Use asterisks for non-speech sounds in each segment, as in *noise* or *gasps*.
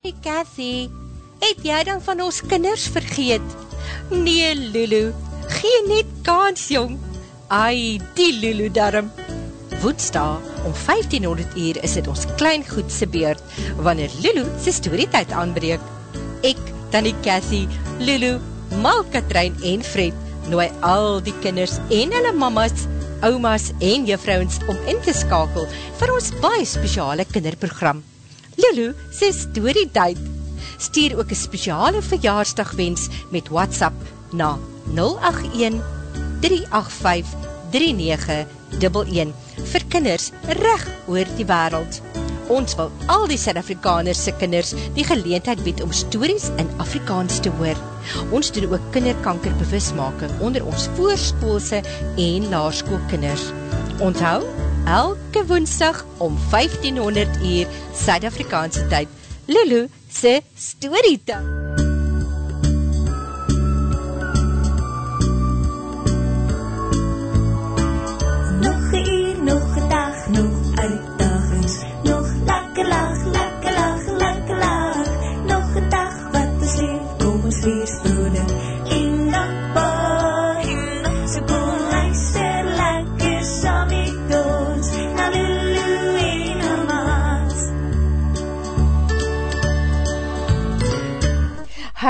Hey Cathy, het jy dan van ons kinders vergeet? Nee, Lulu, gee net kans, jong. Ai, die Lulu darm. Woensdag om 1500 uur is dit ons klein goedse beurt, wanneer Lulu sy storytijd aanbreek. Ek, Tanny Cathy, Lulu, Mal Katrein en Fred, nooi al die kinders en hulle mamas, oumas en juffrouwens om in te skakel vir ons baie speciale kinderprogram. Lulu sê story tyd. Stuur ook 'n spesiale verjaarsdagwens met WhatsApp na 081 385 3911 vir kinders reg oor die wêreld. Ons wil al die Suid-Afrikaners se kinders die geleentheid bied om stories in Afrikaans te hoor. Ons doen ook kinderkanker bewusmaking onder ons voorskoolse en laerskoolkinders. Onthou, elke woensdag om 1500 uur Suid-Afrikaanse tyd. Lulu se storytime.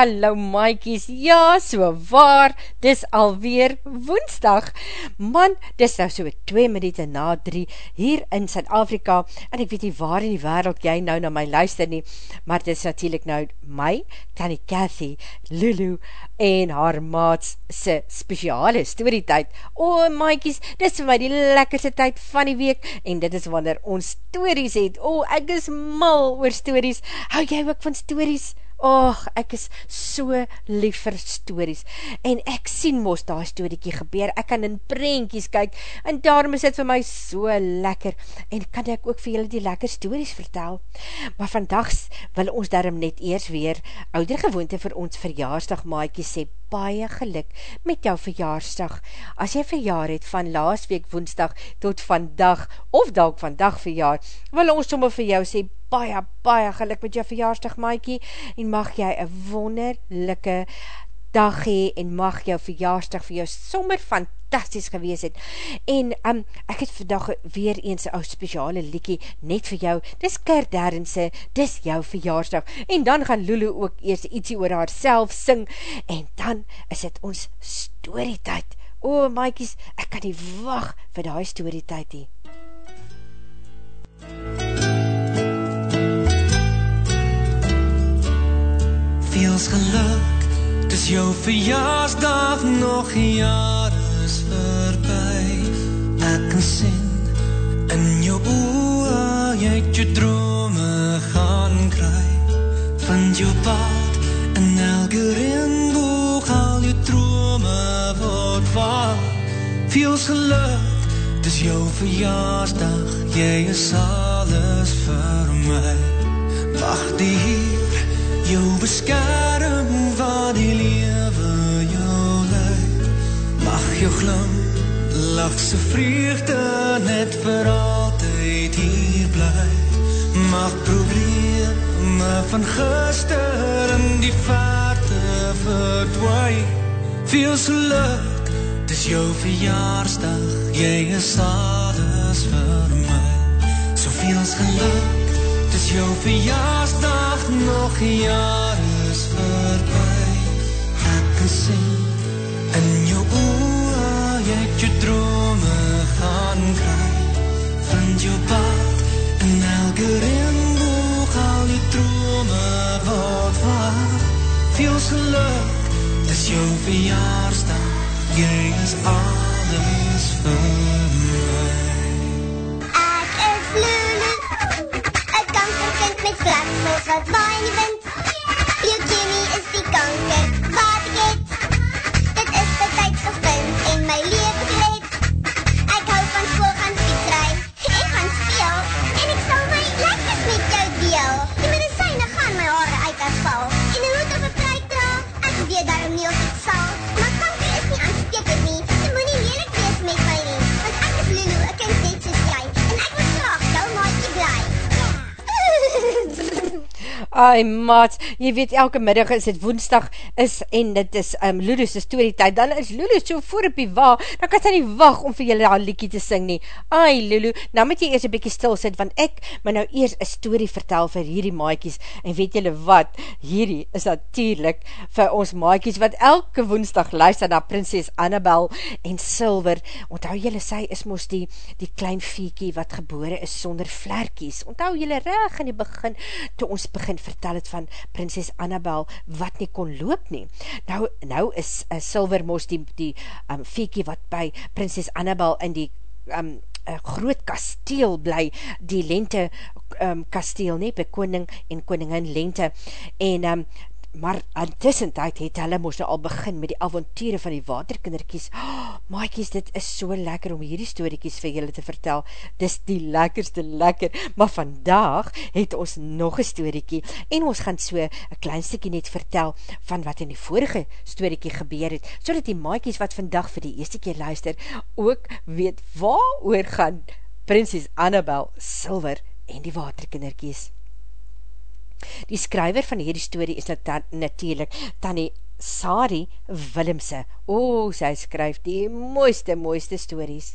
Hallo maaikies, ja, so waar, dis alweer woensdag. Man, dis nou so 2 minuut na 3 hier in Zuid-Afrika, en ek weet nie waar in die wereld jy nou na my luister nie, maar dis natuurlijk nou my, Tanny Cathy, Lulu, en haar maats se speciale storytijd. O, oh, maaikies, dis vir my die lekkerste tyd van die week, en dit is wanneer ons stories het. O, oh, ek is mal oor stories. Hou jy ook van stories? Och, ek is so lief vir stories, en ek sien mos daar storiekie gebeur, ek kan in prentjies kyk, en daarom is dit vir my so lekker, en kan ek ook vir julle die lekker stories vertel. Maar vandags wil ons daarom net eers weer ouder gewoonte vir ons verjaarsdag maaikie sê, baie geluk met jou verjaarsdag. As jy verjaar het van laas week woensdag tot vandag, of dalk vandag verjaar, wil ons sommer vir jou sê, baie, baie geluk met jou verjaarsdag, maaikie, en mag jy een wonderlijke dag hee, en mag jou verjaarsdag vir jou sommer fantastisch gewees het. En um, ek het vandag weer eens een ou speciale liekie net vir jou, dis Kert Derrense, dis jou verjaarsdag, en dan gaan Lulu ook eers ietsie oor haar self sing, en dan is het ons storytijd. O, maaikies, ek kan nie wacht vir die storytijd hee. Feels geluk Dis jou verjaarsdag nog is verby Ek kan sien in jou oe Jy het jou drome gaan kry Vind jou pad in elke rinboog Al jou drome word waar. Feels geluk Dis jou verjaarsdag Jy is alles vir my Wacht die hier jou beskerm waar die lewe jou leid. Mag jou glim, lach se vreugde net vir altyd hier bly. Mag probleme van gister in die verte verdwijn. Veel geluk, dis jou verjaarsdag, jy is alles vir my. Soveels geluk, dis jou verjaarsdag, nog jaar is voorbij. Ek kan sien in jou oor, jy het jou drome gaan kry. Vind jou pad in elke rinboog, al die drome wat waar. Veel geluk, dis jou verjaarsdag, jy is alles vir Wat waai in die wind Leukemie is die kanker Ai maat, jy weet elke middag is het woensdag is en dit is um, Lulu's storytijd, dan is Lulu so voor op die wa, dan kan sy nie wacht om vir julle haar liekie te sing nie. Ai Lulu, nou moet jy eers een bykie stil sit, want ek moet nou eers een story vertel vir hierdie maaikies, en weet julle wat, hierdie is natuurlijk vir ons maaikies, wat elke woensdag luister na prinses Annabel en Silver, onthou julle, sy is moos die, die klein viekie wat gebore is sonder vlerkies, onthou julle reg in die begin, toe ons begin vertel het van prinses Annabel, wat nie kon loop nie. Nou, nou is uh, Silvermos die, die um, feekie wat by prinses Annabel in die um, uh, groot kasteel bly, die lente um, kasteel nie, by koning en koningin lente, en um, maar intussen tyd het hulle moes nou al begin met die avonture van die waterkinderkies. Oh, maaikies, dit is so lekker om hierdie storiekies vir julle te vertel. Dis die lekkerste lekker. Maar vandag het ons nog een storiekie en ons gaan so een klein stikkie net vertel van wat in die vorige storiekie gebeur het, so die maaikies wat vandag vir die eerste keer luister, ook weet waar oor gaan Prinses Annabel, Silver en die waterkinderkies. Die skryver van hierdie story is natuurlijk Tanny Sari Willemse. O, sy skryf die mooiste, mooiste stories.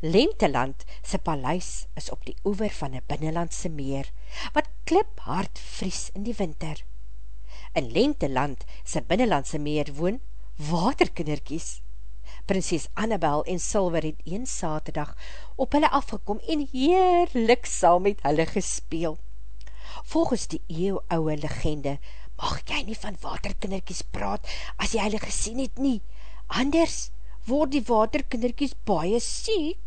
Lenteland sy paleis is op die oever van een binnenlandse meer, wat klip hard vries in die winter. In Lenteland sy binnenlandse meer woon waterkinderkies. Prinses Annabel en Silver het een saterdag op hulle afgekom en heerlik saam met hulle gespeeld. Volgens die eeuwouwe legende, mag jy nie van waterkinderkies praat, as jy hulle gesien het nie. Anders word die waterkinderkies baie siek.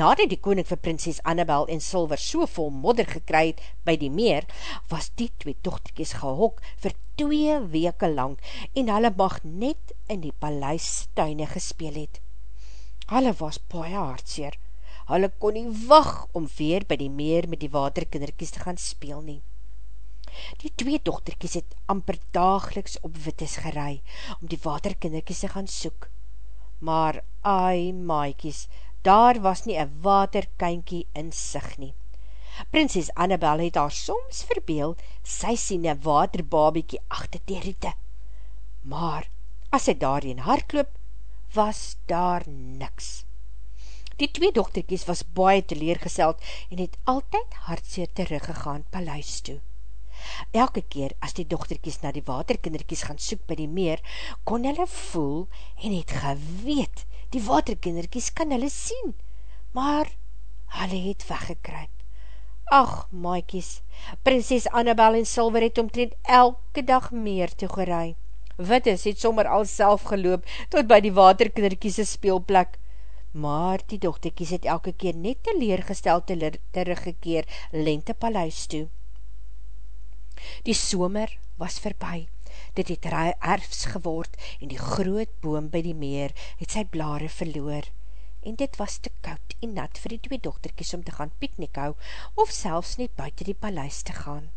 Nadat die koning vir prinses Annabel en Silver so vol modder gekryd by die meer, was die twee dochterkies gehok vir twee weke lang en hulle mag net in die paleisstuine gespeel het. Hulle was baie hartseer, hulle kon nie wacht om weer by die meer met die waterkinderkies te gaan speel nie. Die twee dochterkies het amper dageliks op wittes gerei, om die waterkinderkies te gaan soek. Maar, ai maaikies, daar was nie een waterkynkie in sig nie. Prinses Annabel het haar soms verbeel, sy sien een waterbabiekie achter die riete. Maar, as sy daarin hardloop, was daar niks. Die twee dochterkies was baie teleergesteld en het altyd hartseer teruggegaan paleis toe. Elke keer as die dochterkies na die waterkinderkies gaan soek by die meer, kon hulle voel en het geweet, die waterkinderkies kan hulle sien, maar hulle het weggekryp. Ach, maaikies, prinses Annabel en Silver het omtrent elke dag meer toegerei. Wittes het sommer al self geloop tot by die waterkinderkies speelplek, maar die dochterkies het elke keer net teleergesteld teruggekeer lente paleis toe. Die somer was verby, dit het erfs geword en die groot boom by die meer het sy blare verloor en dit was te koud en nat vir die twee dochterkies om te gaan piknik hou of selfs net buiten die paleis te gaan.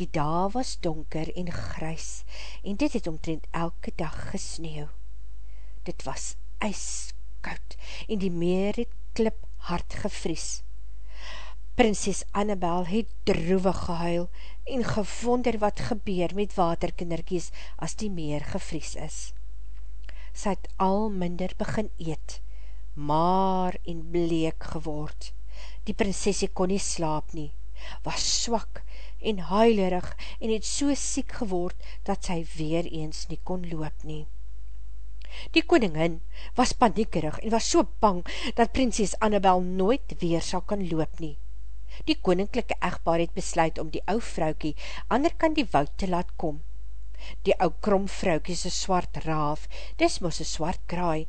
Die daal was donker en grys en dit het omtrent elke dag gesneeuw. Dit was ijskoud koud en die meer het klip hard gevries. Prinses Annabel het droevig gehuil en gewonder wat gebeur met waterkinderkies as die meer gevries is. Sy het al minder begin eet, maar en bleek geword. Die prinsesie kon nie slaap nie, was swak en huilerig en het so siek geword dat sy weer eens nie kon loop nie. Die koningin was paniekerig en was so bang dat prinses Annabel nooit weer sal kan loop nie. Die koninklijke echtbaar het besluit om die ou vroukie ander kan die woud te laat kom. Die ou krom vroukie is een swart raaf, dis moes een swart kraai,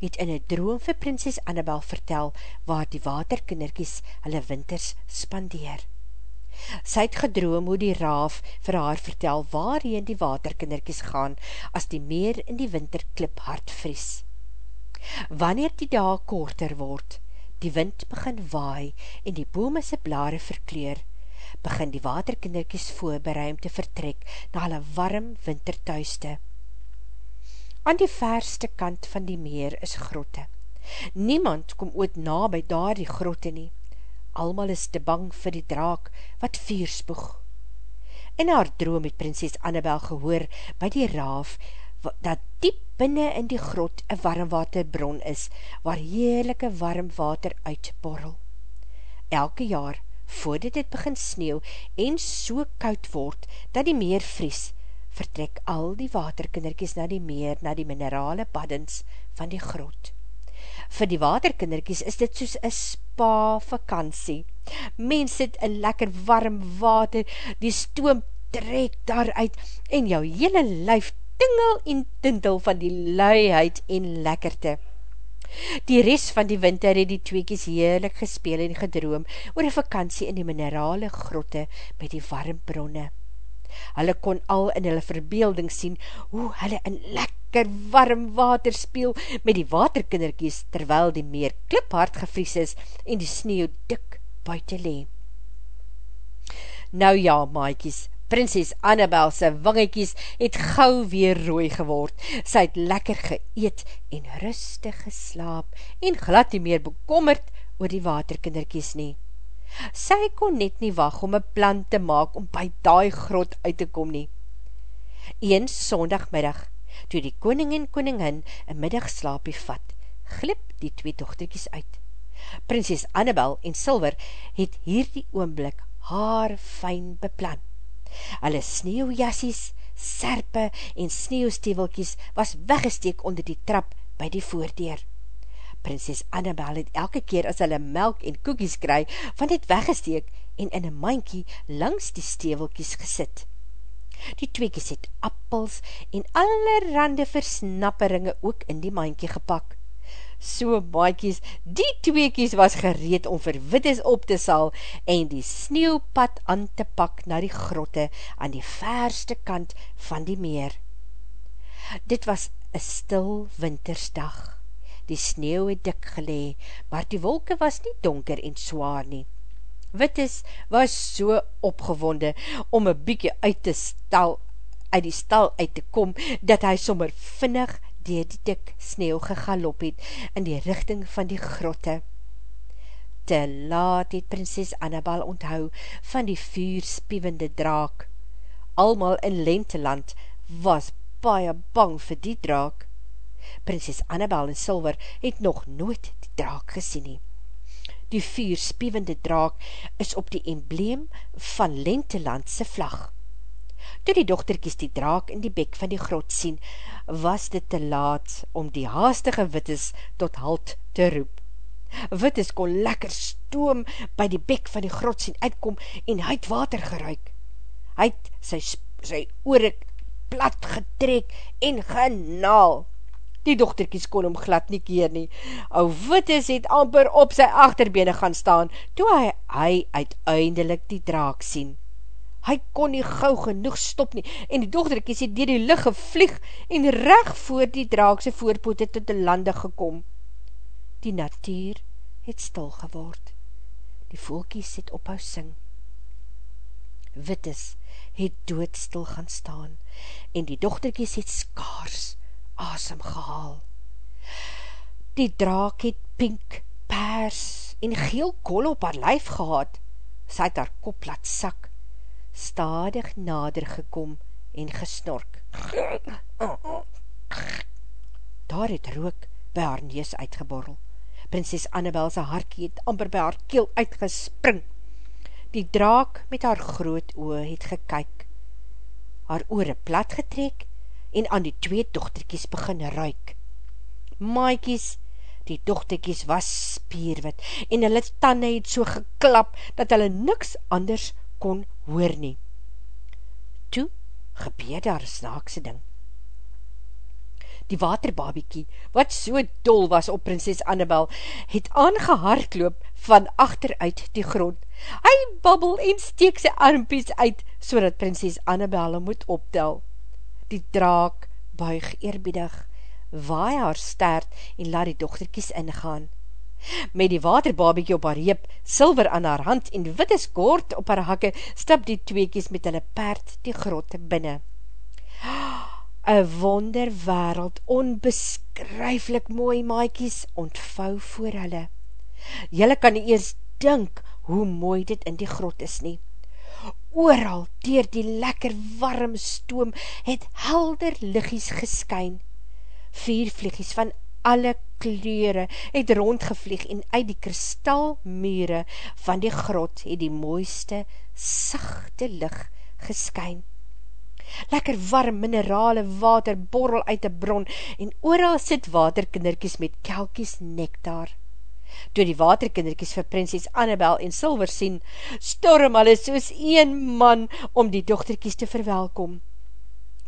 het in een droom vir prinses Annabel vertel waar die waterkinderkies hulle winters spandeer. Sy het gedroom hoe die raaf vir haar vertel waarheen die waterkinderkies gaan as die meer in die winter klip hard vries. Wanneer die dag korter word, die wind begin waai en die bome sy blare verkleur, begin die waterkinderkies voorbereid om te vertrek na hulle warm wintertuiste. Aan die verste kant van die meer is grotte. Niemand kom ooit na by daar die grotte nie almal is te bang vir die draak wat vuur spoeg. In haar droom het prinses Annabel gehoor by die raaf, dat diep binnen in die grot een warmwaterbron is, waar heerlijke warm water uitborrel. Elke jaar, voordat dit begin sneeuw en so koud word, dat die meer vries, vertrek al die waterkinderkies na die meer, na die minerale baddens van die grot. Vir die waterkinderkies is dit soos een spa vakantie. Mens sit in lekker warm water, die stoom trek daaruit en jou hele lyf tingel en tintel van die luiheid en lekkerte. Die rest van die winter het die tweekies heerlik gespeel en gedroom oor een vakantie in die minerale grotte by die warm bronne. Hulle kon al in hulle verbeelding sien hoe hulle in lekker warm water speel met die waterkinderkies terwyl die meer kliphard gevries is en die sneeuw dik buiten lee. Nou ja, maaikies, Prinses Annabelse wingiekies het gauw weer rooi geword. Sy het lekker geëet en rustig geslaap en glad nie meer bekommerd oor die waterkinderkies nie. Sy kon net nie wacht om een plan te maak om by daai grot uit te kom nie. Eens sondagmiddag, toe die koning en koningin een middagslaapie vat, glip die twee dochterkies uit. Prinses Annabel en Silver het hier die oomblik haar fijn beplan. Hulle sneeuwjassies, serpe en sneeuwstevelkies was weggesteek onder die trap by die voordeur. Prinses Annabel het elke keer as hulle melk en koekies kry, van dit weggesteek en in een mankie langs die stevelkies gesit. Die tweekies het appels en allerhande versnapperinge ook in die mankie gepak so maaikies, die tweekies was gereed om vir wittes op te sal en die sneeuwpad aan te pak na die grotte aan die verste kant van die meer. Dit was een stil wintersdag. Die sneeuw het dik gelee, maar die wolke was nie donker en zwaar nie. Wittes was so opgewonde om een bykie uit, te stal, uit die stal uit te kom, dat hy sommer vinnig dier die dik sneeuw gegalop het in die richting van die grotte. Te laat het prinses Annabel onthou van die vuurspiewende draak. Almal in Lenteland was baie bang vir die draak. Prinses Annabel en Silver het nog nooit die draak gesien nie. Die vuurspiewende draak is op die embleem van Lentelandse vlag. Toe die dochterkies die draak in die bek van die grot sien, was dit te laat om die haastige Wittes tot halt te roep. Wittes kon lekker stoom by die bek van die grot sien uitkom en hy het water geruik. Hy het sy, sy oorik plat getrek en genaal. Die dochterkies kon hom glad nie keer nie. Ou Wittes het amper op sy achterbene gaan staan, toe hy, hy uiteindelik die draak sien hy kon nie gauw genoeg stop nie, en die dochterkies het dier die licht gevlieg, en recht voor die draakse voorpoot het tot die lande gekom. Die natuur het stil geword. Die volkies het ophou sing. Wittes het doodstil gaan staan, en die dochterkies het skaars asem gehaal. Die draak het pink, pers en geel kol op haar lijf gehad, sy het haar kop laat sak, stadig nader gekom en gesnork. Daar het rook by haar neus uitgeborrel. Prinses Annabel sy harkie het amper by haar keel uitgespring. Die draak met haar groot oe het gekyk, haar oore plat getrek en aan die twee dochterkies begin ruik. Maaikies, die dochterkies was spierwit en hulle tanden het so geklap dat hulle niks anders kon hoor nie. Toe gebeur daar snaakse ding. Die waterbabiekie, wat so dol was op prinses Annabel, het aangehardloop van achteruit die grond. Hy babbel en steek sy armpies uit, so dat prinses Annabel moet optel. Die draak buig eerbiedig, waai haar stert en laat die dochterkies ingaan met die waterbabiekie op haar heep, silver aan haar hand en witte skoort op haar hakke, stap die tweekies met hulle paard die grote binne. *gasps* Een wonder wereld, onbeskryflik mooi maaikies, ontvou voor hulle. Julle kan nie eers dink hoe mooi dit in die grot is nie. Ooral, dier die lekker warm stoom, het helder liggies geskyn. Vier vliegies van alle kleure het rondgevlieg en uit die kristalmure van die grot het die mooiste, sachte lig geskyn. Lekker warm minerale water borrel uit die bron en ooral sit waterkinderkies met kelkies nektar. Toe die waterkinderkies vir prinses Annabel en Silver sien, storm hulle soos een man om die dochterkies te verwelkom.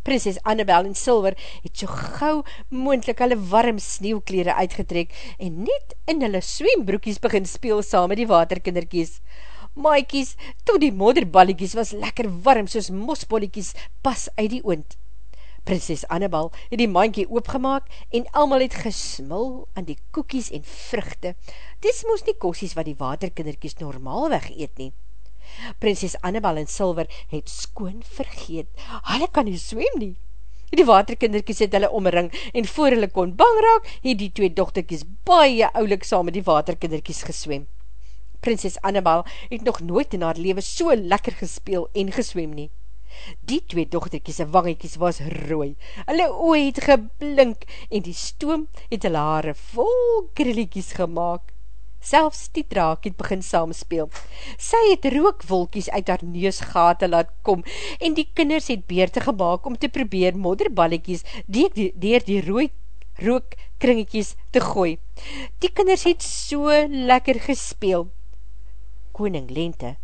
Prinses Annabel en Silver het so gauw moendlik hulle warm sneeuwkleren uitgetrek en net in hulle swembroekies begin speel saam met die waterkinderkies. Maaikies, tot die modderballiekies was lekker warm soos mosbolliekies pas uit die oond. Prinses Annabel het die maankie oopgemaak en almal het gesmul aan die koekies en vruchte. Dis moes nie kosies wat die waterkinderkies normaalweg eet nie. Prinses Annabel en Silver het skoon vergeet. Hulle kan nie swem nie. Die waterkinderkies het hulle omring en voor hulle kon bang raak, het die twee dochterkies baie oulik saam met die waterkinderkies geswem. Prinses Annabel het nog nooit in haar leven so lekker gespeel en geswem nie. Die twee dochterkies en wangiekies was rooi. Hulle oe het geblink en die stoom het hulle haare vol grilliekies gemaakt. Selfs die draak het begin saamspeel. Sy het rookwolkies uit haar neusgate laat kom en die kinders het beerte gemaakt om te probeer modderballiekies dier die, die, die rooi rookkringekies te gooi. Die kinders het so lekker gespeel. Koning Lente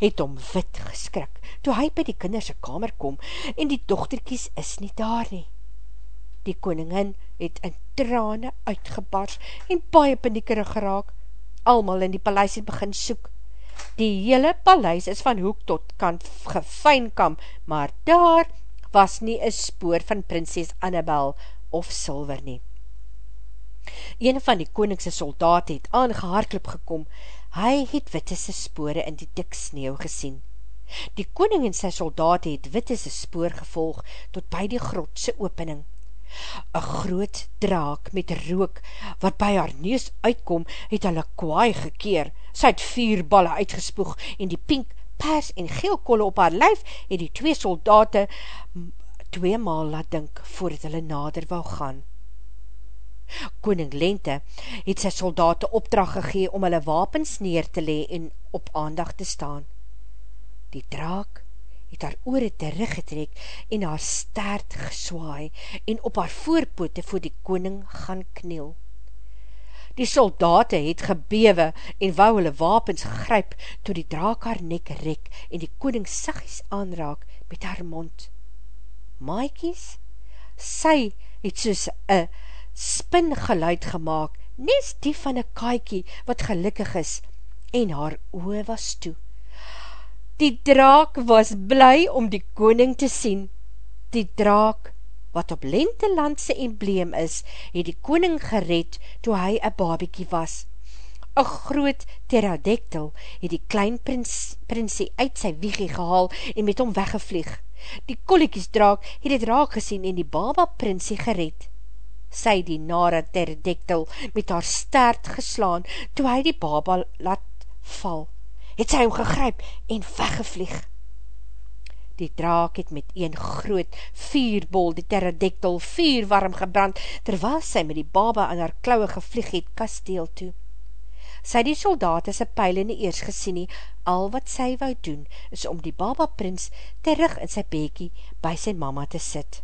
het om wit geskrik, toe hy by die kinderse kamer kom, en die dochterkies is nie daar nie. Die koningin het in trane uitgebars, en baie paniekerig geraak, almal in die paleis het begin soek. Die hele paleis is van hoek tot kant gefeinkam, maar daar was nie een spoor van prinses Annabel of Silver nie. Een van die koningse soldaat het aangehaarklip gekom, hy het wittese spore in die dik sneeuw gesien. Die koning en sy soldaat het wittese spoor gevolg tot by die grotse opening. Een groot draak met rook, wat by haar neus uitkom, het hulle kwaai gekeer. Sy het vier balle uitgespoeg en die pink, pers en geelkolle op haar lyf het die twee soldate twee maal laat dink voordat hulle nader wou gaan. Koning Lente het sy soldate opdracht gegee om hulle wapens neer te lee en op aandag te staan. Die draak het haar oore teruggetrek en haar staart geswaai en op haar voorpote voor die koning gaan kniel. Die soldate het gebewe en wou hulle wapens gryp toe die draak haar nek rek en die koning sagies aanraak met haar mond. Maaikies, sy het soos een spin geluid gemaakt, nes die van een kaaikie wat gelukkig is, en haar oe was toe. Die draak was bly om die koning te sien. Die draak, wat op lentelandse embleem is, het die koning gered toe hy een babiekie was. Een groot pterodactyl het die klein prins, prinsie uit sy wiegie gehaal en met hom weggevlieg. Die kolliekies draak het het raak gesien en die baba prinsie gered sy die nare terdektel met haar stert geslaan, toe hy die baba laat val, het sy hom gegryp en weggevlieg. Die draak het met een groot vierbol die terdektel vier warm gebrand, terwyl sy met die baba aan haar klauwe gevlieg het kasteel toe. Sy die soldaat is een pijl in die eers gesien nie, al wat sy wou doen, is om die baba prins terug in sy bekie by sy mama te sit.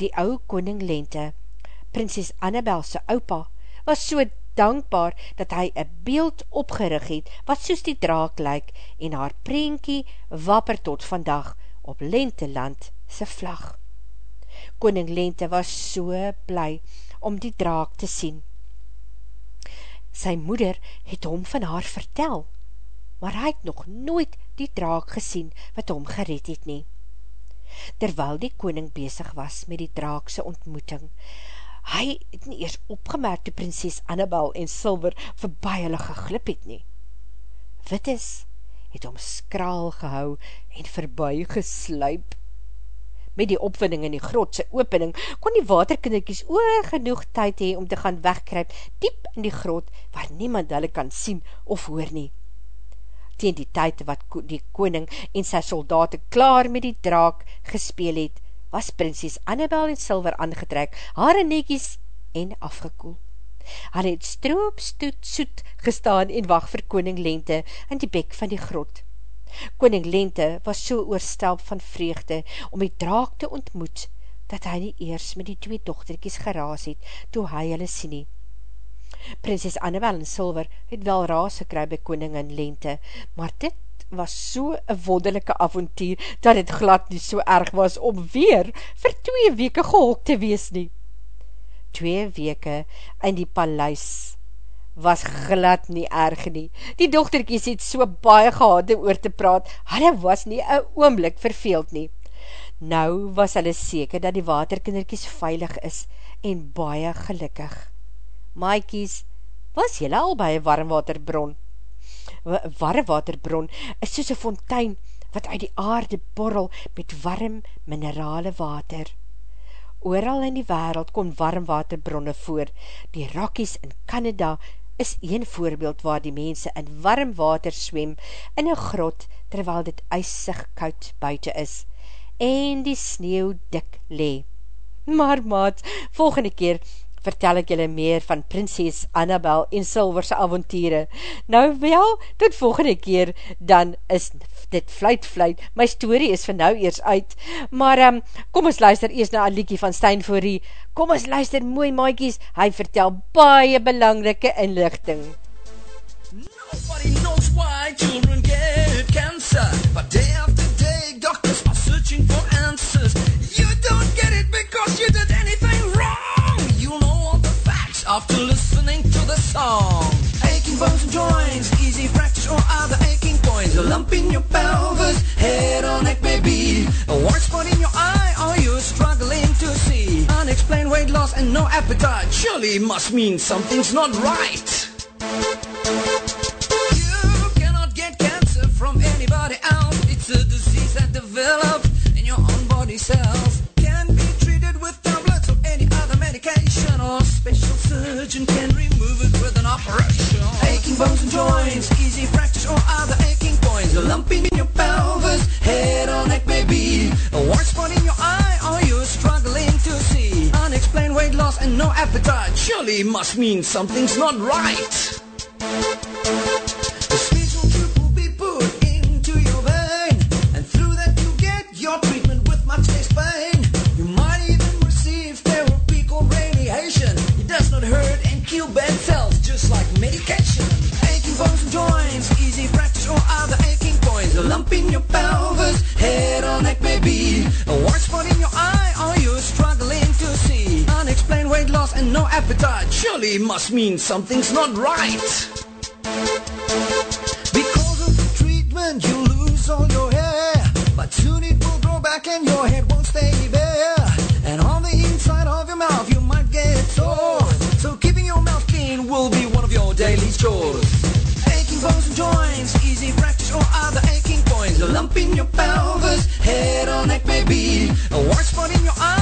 Die ou koning Lente prinses Annabel se oupa, was so dankbaar dat hy een beeld opgerig het, wat soos die draak lyk, en haar preenkie wapper tot vandag op Lenteland se vlag. Koning Lente was so bly om die draak te sien. Sy moeder het hom van haar vertel, maar hy het nog nooit die draak gesien wat hom gered het nie. Terwyl die koning bezig was met die draakse ontmoeting, hy het nie eers opgemerk toe prinses Annabel en Silver verby hulle geglip het nie. Wittis het om skraal gehou en verby gesluip. Met die opwinning in die grotse opening, kon die waterkinderkies oor genoeg tyd hee om te gaan wegkryp diep in die grot, waar niemand hulle kan sien of hoor nie. teen die tyd wat die koning en sy soldaten klaar met die draak gespeel het, was prinses Annabel en Silver aangetrek, haar nekies en afgekoel. Hulle het stroop stoet soet gestaan en wacht vir koning Lente in die bek van die grot. Koning Lente was so oorstelp van vreugde om die draak te ontmoet, dat hy nie eers met die twee dochterkies geraas het, toe hy hulle sien nie. Prinses Annabel en Silver het wel raas gekry by koningin Lente, maar dit was so een wonderlijke avontuur, dat het glad nie so erg was om weer vir twee weke gehok te wees nie. Twee weke in die paleis was glad nie erg nie. Die dochterkies het so baie gehad om oor te praat, hulle was nie een oomblik verveeld nie. Nou was hulle seker dat die waterkinderkies veilig is en baie gelukkig. Maaikies, was jylle al by een warmwaterbron? Warmwaterbron is soos een fontein wat uit die aarde borrel met warm minerale water. Ooral in die wereld kom warmwaterbronne voor. Die Rockies in Canada is een voorbeeld waar die mense in warm water swem in een grot terwyl dit ijsig koud buiten is en die sneeuw dik lee. Maar maat, volgende keer vertel ek julle meer van prinses Annabel en Silverse avontiere. Nou wel, tot volgende keer, dan is dit fluit fluit, my story is van nou eers uit, maar um, kom ons luister eers na Aliekie van Steinvorie, kom ons luister mooi maaikies, hy vertel baie belangrike inlichting. Nobody knows why children get cancer, but after listening to the song. Aching bones and joints, easy fractures or other aching points. A lump in your pelvis, head or neck maybe. A white spot in your eye, or you're struggling to see. Unexplained weight loss and no appetite. Surely must mean something's not right. You cannot get cancer from anybody else. It's a disease that develops in your own body cells. Surgeon can remove it with an operation. Aching bones and joints, easy fractures or other aching points. A lump in your pelvis, head or neck maybe. A white spot in your eye, or you're struggling to see. Unexplained weight loss and no appetite. Surely must mean something's not right. Must mean something's not right. Because of the treatment, you lose all your hair. But soon it will grow back and your head won't stay bare. And on the inside of your mouth, you might get sore. So keeping your mouth clean will be one of your daily chores. Aching bones and joints, easy fractures or other aching points. A lump in your pelvis, head or neck maybe. A white spot in your eye,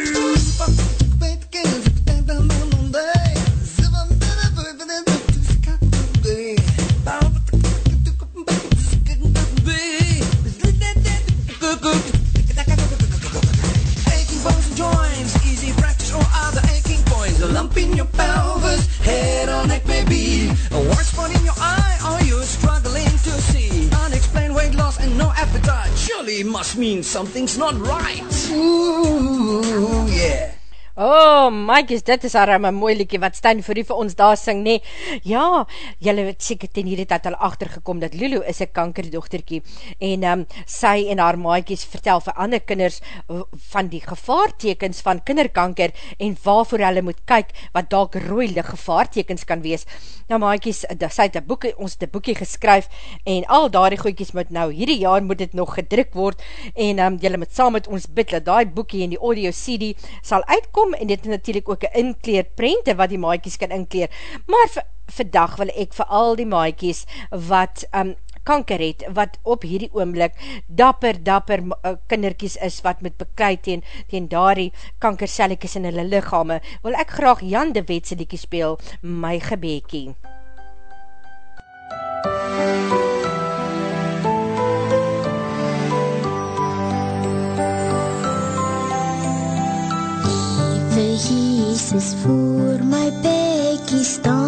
something's not right. Ooh, yeah. Oh, Mike, dit is haar een mooi liekie wat Stijn vir u vir ons daar sing, nee. Ja, jylle het seker ten hierdie dat al achtergekom dat Lulu is een kankerdochterkie en um, sy en haar maaikies vertel vir ander kinders van die gevaartekens van kinderkanker en waarvoor hulle moet kyk wat dalk rooile gevaartekens kan wees. Nou maaikies, sy het boekie, ons een boekie geskryf en al daar die goeikies moet nou, hierdie jaar moet het nog gedruk word en um, jylle moet saam met ons bid, dat die boekie en die audio CD sal uitkom kom, en dit is natuurlijk ook een inkleer prente wat die maaikies kan inkleer, maar vandag wil ek vir al die maaikies wat um, kanker het, wat op hierdie oomblik dapper, dapper uh, kinderkies is, wat met beklui teen, teen daarie kankersellekies in hulle lichame, wil ek graag Jan de Wetse liekie speel, my gebeekie. Liewe Jesus, voor my bekie staan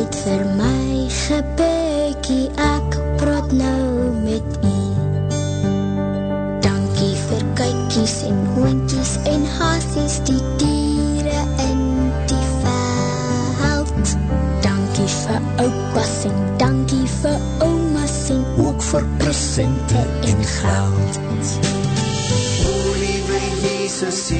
tyd vir my gebekie, ek praat nou met u. Dankie vir kykies en hondjies en hasies, die diere in die veld. Dankie vir oupas en dankie vir oumas en Ook vir presente en geld. O liewe Jesus,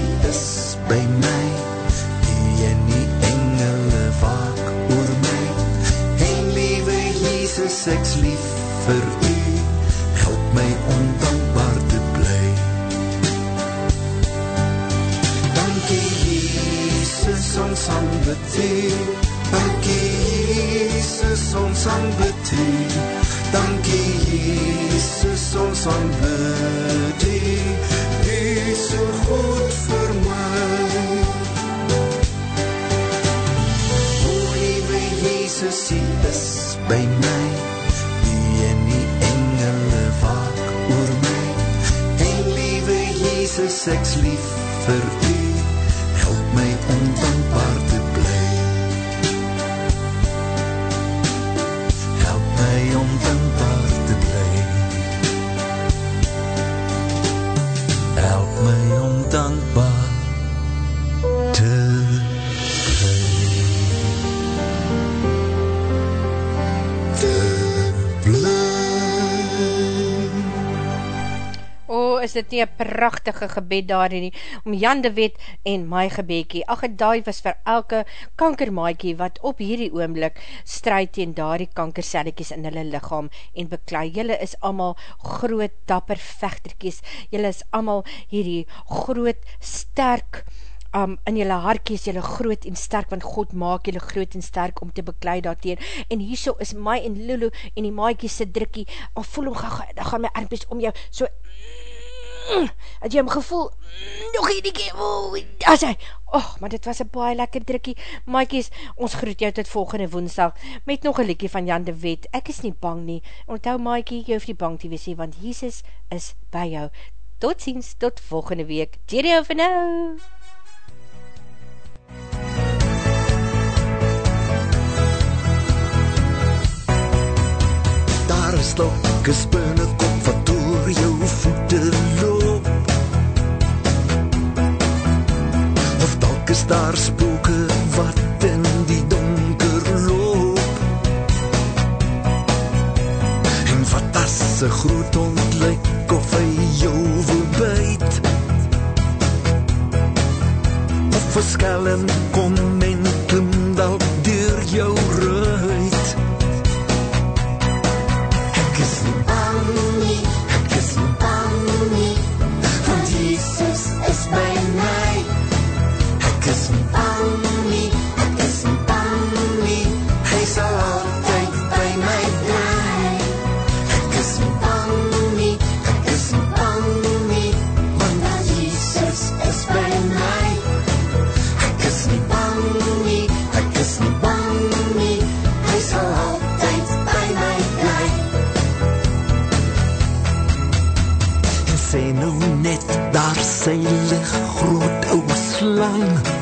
Jesus, ek's lief vir U. Help my om dankbaar te bly. Dankie Jesus, ons aanbid U. Dankie Jesus, ons aanbid U. Dankie Jesus, ons aanbid U. U is so goed vir my. O liewe Jesus, U is by my. Jesus, ek's lief vir U. Help my om te dit nie een prachtige gebed daar nie, om Jan de Wet en my gebedkie. Ach, het daai was vir elke kankermaaikie wat op hierdie oomblik strijd teen daardie kankersellekies in hulle lichaam en beklaai. Julle is allemaal groot, dapper vechterkies. Julle is allemaal hierdie groot, sterk, um, in julle harkies, julle groot en sterk, want God maak julle groot en sterk om te beklui daarteen. En hierso is my en Lulu en die maaikie se drukkie, al voel hom, ga, ga, gaan my armpies om jou, so, het jy hom gevoel, nog hierdie keer, oh, as hy, oh, maar dit was een baie lekker drukkie, maaikies, ons groet jou tot volgende woensdag, met nog een liekie van Jan de Wet, ek is nie bang nie, onthou maaikie, jy hoef nie bang te wees nie, want Jesus is by jou, tot ziens, tot volgende week, cheerio vir nou! Daar is dalk 'n spinnekop wat deur jou voete is daar spooke wat in die donker loop. En wat as 'n groot hond lyk of hy jou wil byt? Of 'n skelm kom en klim dalk daar sy lig groot ou slang